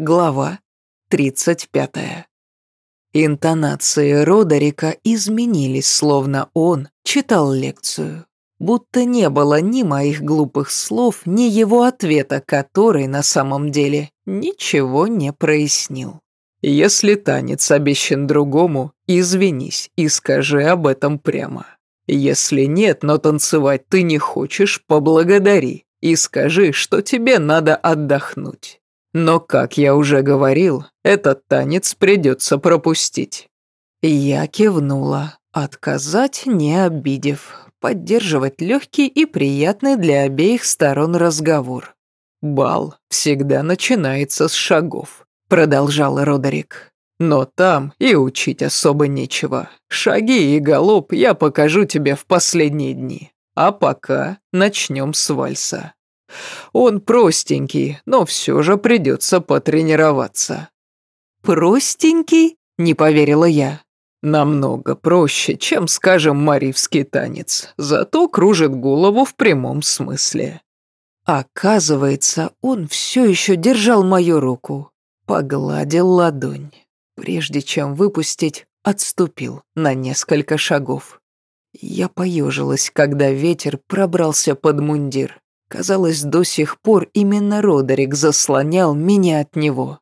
Глава 35. Интонации Родерика изменились, словно он читал лекцию. Будто не было ни моих глупых слов, ни его ответа, который на самом деле ничего не прояснил. «Если танец обещан другому, извинись и скажи об этом прямо. Если нет, но танцевать ты не хочешь, поблагодари и скажи, что тебе надо отдохнуть. Но, как я уже говорил, этот танец придется пропустить». Я кивнула, отказать не обидев, поддерживать легкий и приятный для обеих сторон разговор. «Бал всегда начинается с шагов», — продолжал Родерик. «Но там и учить особо нечего. Шаги и галоп я покажу тебе в последние дни. А пока начнем с вальса. Он простенький, но все же придется потренироваться». «Простенький?» – не поверила я. «Намного проще, чем, скажем, маривский танец, зато кружит голову в прямом смысле». Оказывается, он все еще держал мою руку, погладил ладонь. Прежде чем выпустить, отступил на несколько шагов. Я поежилась, когда ветер пробрался под мундир. Казалось, до сих пор именно Родерик заслонял меня от него.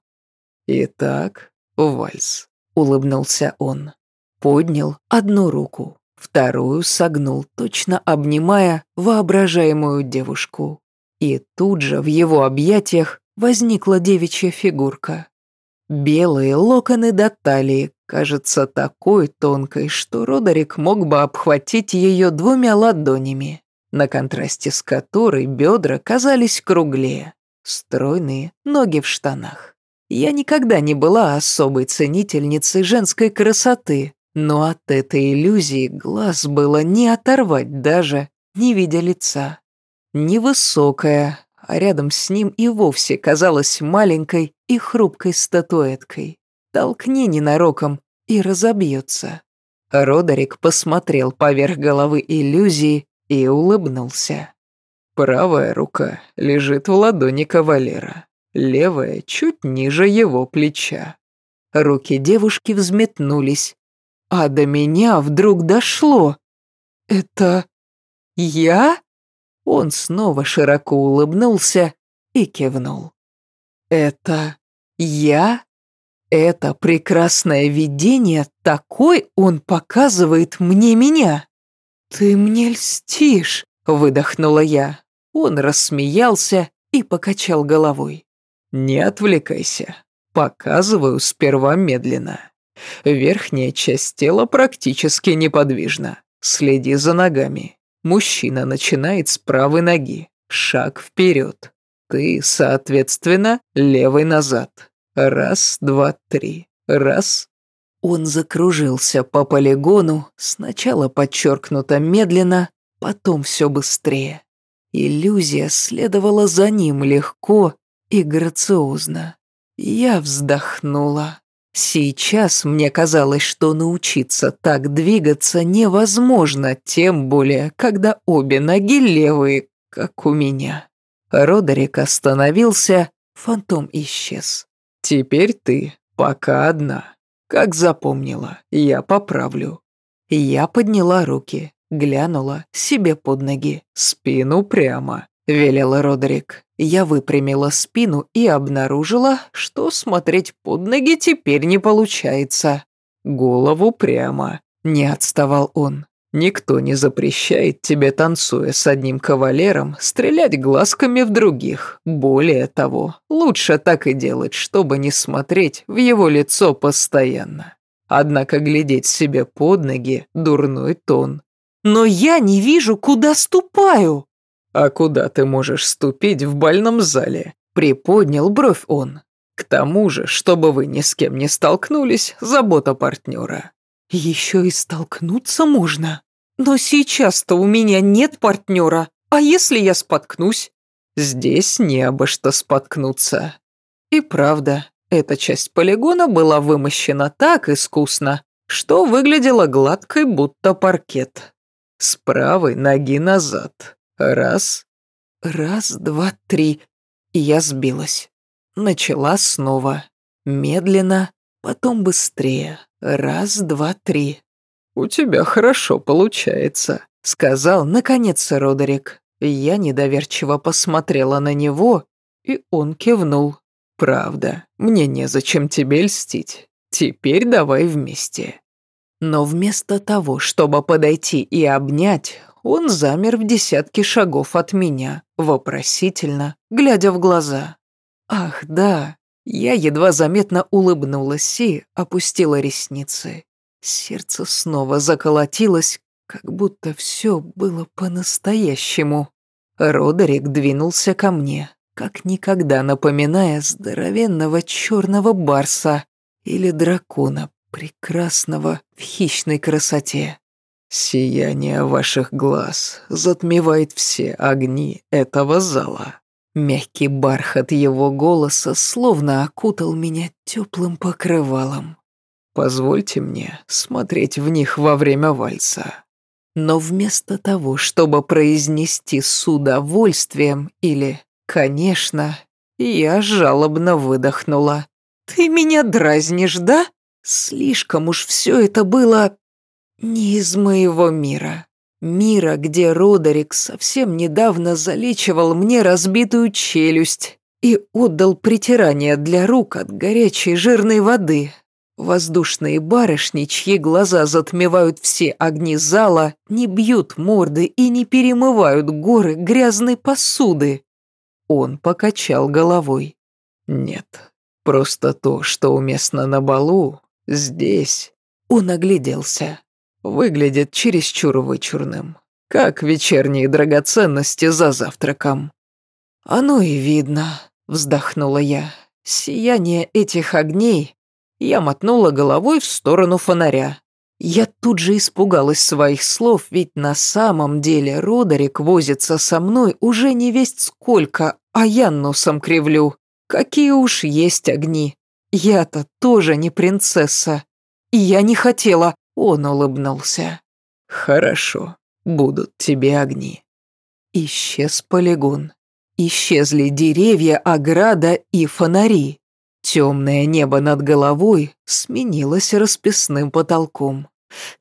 «Итак, вальс», — улыбнулся он. Поднял одну руку, вторую согнул, точно обнимая воображаемую девушку. И тут же в его объятиях возникла девичья фигурка. Белые локоны до талии, кажется такой тонкой, что Родерик мог бы обхватить ее двумя ладонями, на контрасте с которой бедра казались круглее, стройные, ноги в штанах. Я никогда не была особой ценительницей женской красоты, но от этой иллюзии глаз было не оторвать даже, не видя лица. Невысокая, а рядом с ним и вовсе казалась маленькой и хрупкой статуэткой. Толкни ненароком и разобьется. Родерик посмотрел поверх головы иллюзии и улыбнулся. Правая рука лежит в ладони кавалера, левая чуть ниже его плеча. Руки девушки взметнулись, а до меня вдруг дошло. «Это я?» Он снова широко улыбнулся и кивнул. «Это я? Это прекрасное видение, такой он показывает мне меня!» «Ты мне льстишь!» — выдохнула я. Он рассмеялся и покачал головой. «Не отвлекайся. Показываю сперва медленно. Верхняя часть тела практически неподвижна. Следи за ногами. Мужчина начинает с правой ноги. Шаг вперед. Ты, соответственно, левой назад. Раз, два, три. Раз. Он закружился по полигону, сначала подчеркнуто медленно, потом все быстрее. Иллюзия следовала за ним легко и грациозно. Я вздохнула. Сейчас мне казалось, что научиться так двигаться невозможно, тем более, когда обе ноги левые, как у меня. Родерик остановился, фантом исчез. «Теперь ты, пока одна. Как запомнила, я поправлю». Я подняла руки, глянула себе под ноги. «Спину прямо», — велел Родерик. Я выпрямила спину и обнаружила, что смотреть под ноги теперь не получается. «Голову прямо», — не отставал он. «Никто не запрещает тебе, танцуя с одним кавалером, стрелять глазками в других. Более того, лучше так и делать, чтобы не смотреть в его лицо постоянно. Однако глядеть себе под ноги – дурной тон». «Но я не вижу, куда ступаю», «А куда ты можешь ступить в больном зале?» Приподнял бровь он. «К тому же, чтобы вы ни с кем не столкнулись, забота партнера». «Еще и столкнуться можно? Но сейчас-то у меня нет партнера, а если я споткнусь?» «Здесь не обо что споткнуться». И правда, эта часть полигона была вымощена так искусно, что выглядела гладкой, будто паркет. С правой ноги назад. Раз. Раз, два, три. И я сбилась. Начала снова. Медленно, потом быстрее. Раз, два, три. «У тебя хорошо получается», — сказал, наконец, Родерик. Я недоверчиво посмотрела на него, и он кивнул. «Правда, мне незачем тебе льстить. Теперь давай вместе». Но вместо того, чтобы подойти и обнять, он замер в десятке шагов от меня, вопросительно, глядя в глаза. «Ах, да!» Я едва заметно улыбнулась и опустила ресницы. Сердце снова заколотилось, как будто все было по-настоящему. Родерик двинулся ко мне, как никогда напоминая здоровенного черного барса или дракона, прекрасного в хищной красоте. «Сияние ваших глаз затмевает все огни этого зала». Мягкий бархат его голоса словно окутал меня теплым покрывалом. «Позвольте мне смотреть в них во время вальса». Но вместо того, чтобы произнести с удовольствием или «конечно», я жалобно выдохнула. «Ты меня дразнишь, да?» Слишком уж все это было не из моего мира. Мира, где Родерик совсем недавно залечивал мне разбитую челюсть и отдал притирание для рук от горячей жирной воды. Воздушные барышни, чьи глаза затмевают все огни зала, не бьют морды и не перемывают горы грязной посуды. Он покачал головой. Нет, просто то, что уместно на балу, Здесь он огляделся. Выглядит чересчур вычурным, как вечерние драгоценности за завтраком. «Оно и видно», — вздохнула я. «Сияние этих огней...» Я мотнула головой в сторону фонаря. Я тут же испугалась своих слов, ведь на самом деле Родерик возится со мной уже не весть сколько, а я носом кривлю. Какие уж есть огни. Я-то тоже не принцесса. И я не хотела, он улыбнулся. Хорошо, будут тебе огни. Исчез полигон. Исчезли деревья, ограда и фонари. Темное небо над головой сменилось расписным потолком.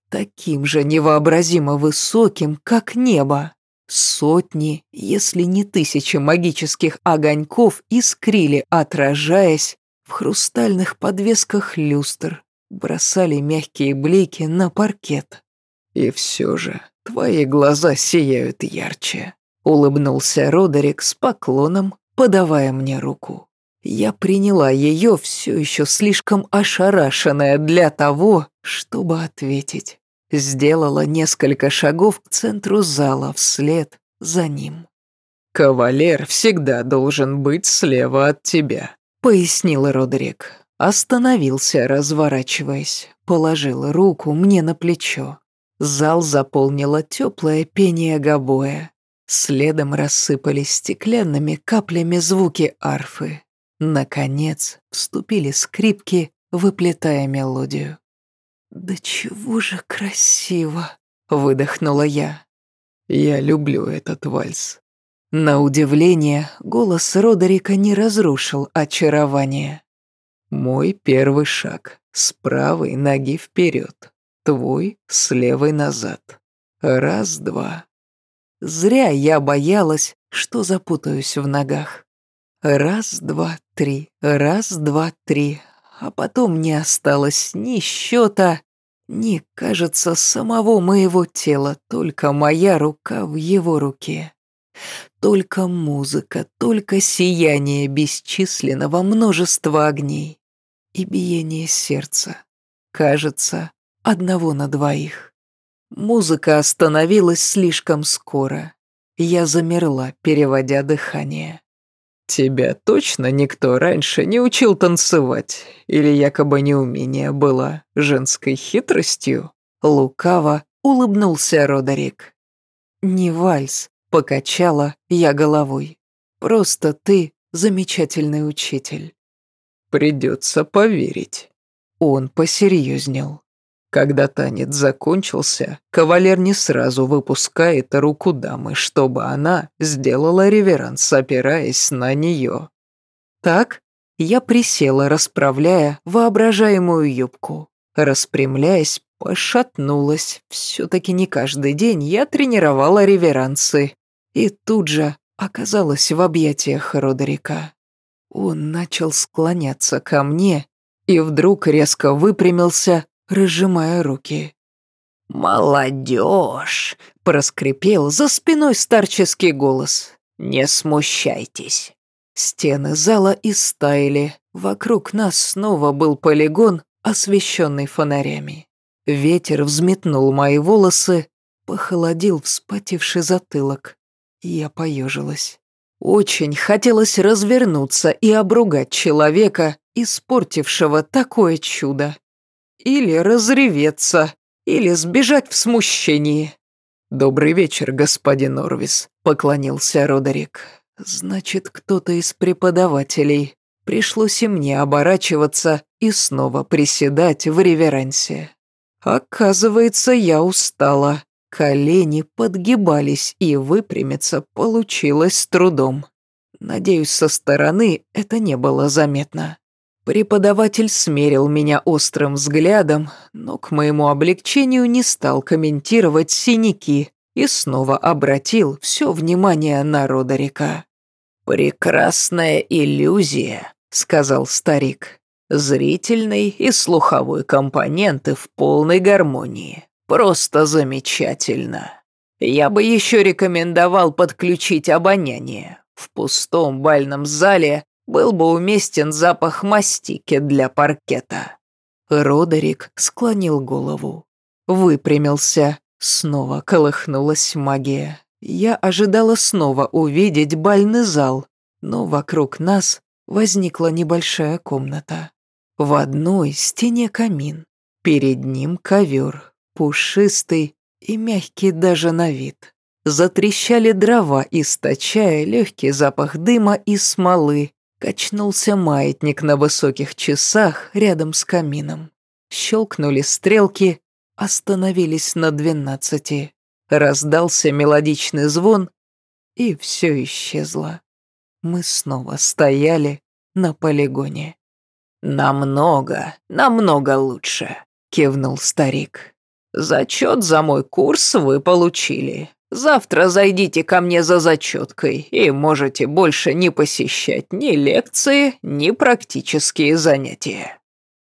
Таким же невообразимо высоким, как небо. Сотни, если не тысячи магических огоньков искрили, отражаясь в хрустальных подвесках люстр бросали мягкие блики на паркет. «И все же твои глаза сияют ярче», — улыбнулся Родерик с поклоном, подавая мне руку. Я приняла ее все еще слишком ошарашенная для того, чтобы ответить. Сделала несколько шагов к центру зала вслед за ним. «Кавалер всегда должен быть слева от тебя», пояснил Родрик. Остановился, разворачиваясь, положил руку мне на плечо. Зал заполнило теплое пение гобоя. Следом рассыпались стеклянными каплями звуки арфы. Наконец вступили скрипки, выплетая мелодию. «Да чего же красиво!» — выдохнула я. «Я люблю этот вальс», на удивление, голос Родерика не разрушил очарование. «Мой первый шаг. С правой ноги вперед. Твой с левой назад. Раз-два». Зря я боялась, что запутаюсь в ногах. Раз, два, три, раз, два, три. А потом не осталось ни счета, ни, кажется, самого моего тела, только моя рука в его руке. Только музыка, только сияние бесчисленного множества огней и биение сердца. Кажется, одного на двоих. Музыка остановилась слишком скоро. Я замерла, переводя дыхание. «Тебя точно никто раньше не учил танцевать? Или якобы неумение было женской хитростью?» Лукаво улыбнулся Родерик. «Не вальс, Покачала я головой. Просто ты замечательный учитель. Придется поверить. Он посерьезнел. Когда танец закончился, кавалер не сразу выпускает руку дамы, чтобы она сделала реверанс, опираясь на нее. «Так?» Я присела, расправляя воображаемую юбку. Распрямляясь, пошатнулась. Все-таки не каждый день я тренировала реверансы. И тут же оказалась в объятиях Родерика. Он начал склоняться ко мне и вдруг резко выпрямился, разжимая руки. «Молодежь!» — проскрипел за спиной старческий голос. «Не смущайтесь!» Стены зала истаяли. Вокруг нас снова был полигон, освещенный фонарями. Ветер взметнул мои волосы, похолодил вспотевший затылок. Я поежилась. Очень хотелось развернуться и обругать человека, испортившего такое чудо. Или разреветься, или сбежать в смущении. «Добрый вечер, господин Орвис», — поклонился Родерик. «Значит, кто-то из преподавателей. Пришлось и мне оборачиваться и снова приседать в реверансе. Оказывается, я устала. Колени подгибались, и выпрямиться получилось с трудом. Надеюсь, со стороны это не было заметно. Преподаватель смерил меня острым взглядом, но к моему облегчению не стал комментировать синяки и снова обратил все внимание на Родерика. «Прекрасная иллюзия», — сказал старик. «Зрительный и слуховой компоненты в полной гармонии. Просто замечательно. Я бы еще рекомендовал подключить обоняние. В пустом бальном зале был бы уместен запах мастики для паркета». Родерик склонил голову, выпрямился, снова колыхнулась магия. Я ожидала снова увидеть бальный зал, но вокруг нас возникла небольшая комната. В одной стене камин, перед ним ковер, пушистый и мягкий даже на вид. Затрещали дрова, источая легкий запах дыма и смолы. Качнулся маятник на высоких часах рядом с камином. Щелкнули стрелки, остановились на двенадцати. Раздался мелодичный звон, и все исчезло. Мы снова стояли на полигоне. «Намного, намного лучше», — кивнул старик. «Зачет за мой курс вы получили. Завтра зайдите ко мне за зачеткой и можете больше не посещать ни лекции, ни практические занятия».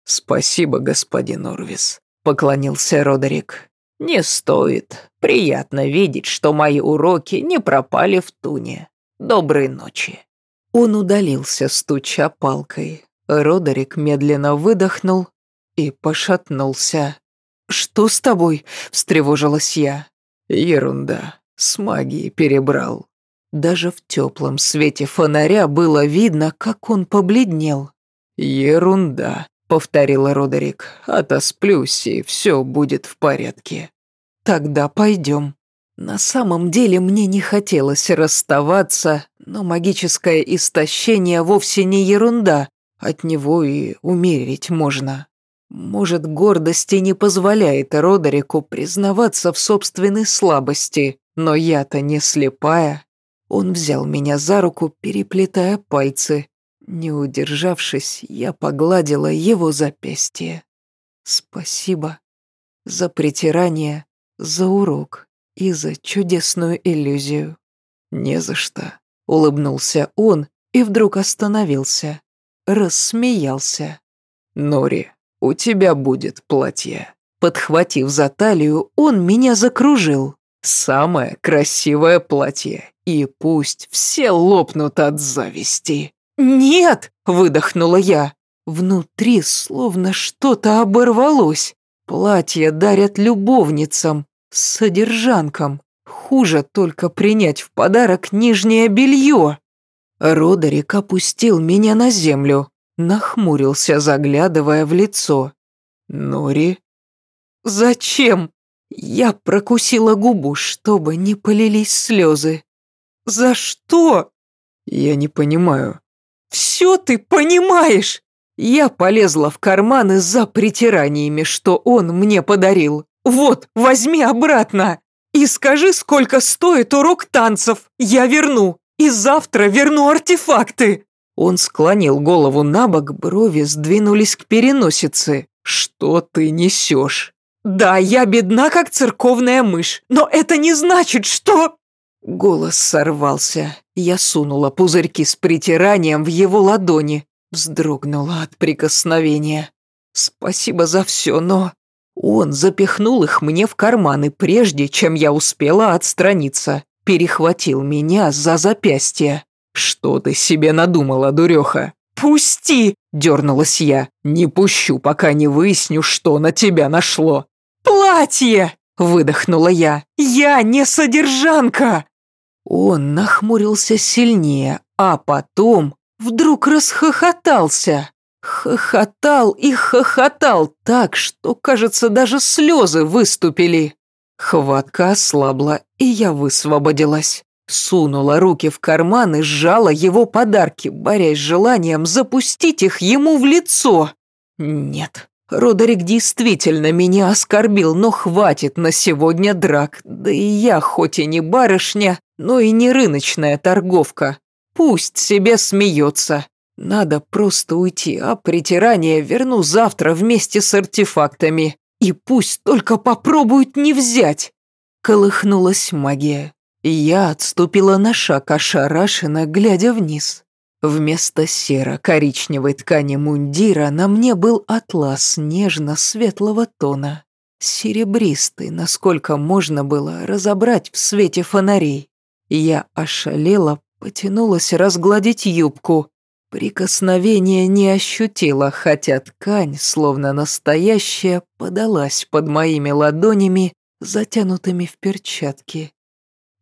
«Спасибо, господин Орвис», — поклонился Родерик. «Не стоит. Приятно видеть, что мои уроки не пропали в туне. Доброй ночи». Он удалился, стуча палкой. Родерик медленно выдохнул и пошатнулся. «Что с тобой?» – встревожилась я. «Ерунда. С магией перебрал». Даже в теплом свете фонаря было видно, как он побледнел. «Ерунда», — повторил Родерик. «Отосплюсь, и все будет в порядке». «Тогда пойдем». На самом деле мне не хотелось расставаться, но магическое истощение вовсе не ерунда. От него и умереть можно. Может, гордость и не позволяет Родерику признаваться в собственной слабости, но я-то не слепая. Он взял меня за руку, переплетая пальцы, не удержавшись, я погладила его запястье. Спасибо за притирание, за урок и за чудесную иллюзию. Не за что. Улыбнулся он и вдруг остановился. Рассмеялся. Нори, у тебя будет платье. Подхватив за талию, он меня закружил. Самое красивое платье. И пусть все лопнут от зависти. «Нет!» – выдохнула я. Внутри словно что-то оборвалось. Платье дарят любовницам, содержанкам. Хуже только принять в подарок нижнее белье. Родерик опустил меня на землю, нахмурился, заглядывая в лицо. «Нори?» «Зачем?» Я прокусила губу, чтобы не полились слезы. «За что?» «Я не понимаю», «Все ты понимаешь!» Я полезла в карманы за притираниями, что он мне подарил. «Вот, возьми обратно! И скажи, сколько стоит урок танцев! Я верну! И завтра верну артефакты!» Он склонил голову на бок, брови сдвинулись к переносице. «Что ты несешь?» «Да, я бедна, как церковная мышь, но это не значит, что...» Голос сорвался. Я сунула пузырьки с притиранием в его ладони. Вздрогнула от прикосновения. «Спасибо за все, но...» Он запихнул их мне в карманы, прежде чем я успела отстраниться. Перехватил меня за запястье. «Что ты себе надумала, дуреха?» «Пусти!» – дернулась я. «Не пущу, пока не выясню, что на тебя нашло». «Платье!» – выдохнула я. «Я не содержанка!» Он нахмурился сильнее, а потом вдруг расхохотался. Хохотал и хохотал так, что, кажется, даже слезы выступили. Хватка ослабла, и я высвободилась. Сунула руки в карман и сжала его подарки, борясь с желанием запустить их ему в лицо. Нет, Родерик действительно меня оскорбил, но хватит на сегодня драк. Да и я, хоть и не барышня, но и не рыночная торговка. Пусть себе смеется. Надо просто уйти, а притирание верну завтра вместе с артефактами. И пусть только попробуют не взять. Колыхнулась магия. Я отступила на шаг, ошарашенно, глядя вниз. Вместо серо-коричневой ткани мундира на мне был атлас нежно-светлого тона. Серебристый, насколько можно было разобрать в свете фонарей. Я ошалела, потянулась разгладить юбку. Прикосновения не ощутила, хотя ткань, словно настоящая, подалась под моими ладонями, затянутыми в перчатки.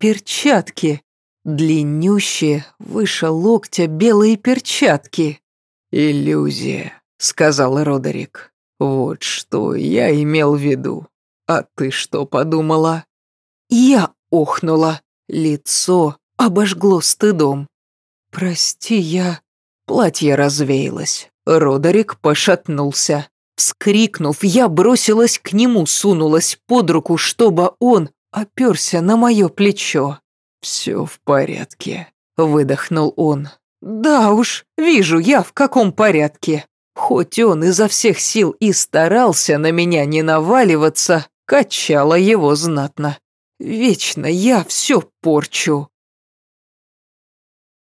Перчатки! Длиннющие, выше локтя белые перчатки. «Иллюзия», — сказал Родерик. «Вот что я имел в виду. А ты что подумала?» Я охнула. Лицо обожгло стыдом. «Прости, я...» Платье развеялось. Родерик пошатнулся. Вскрикнув, я бросилась к нему, сунулась под руку, чтобы он оперся на мое плечо. «Все в порядке», — выдохнул он. «Да уж, вижу я, в каком порядке. Хоть он изо всех сил и старался на меня не наваливаться, качало его знатно. Вечно я все порчу».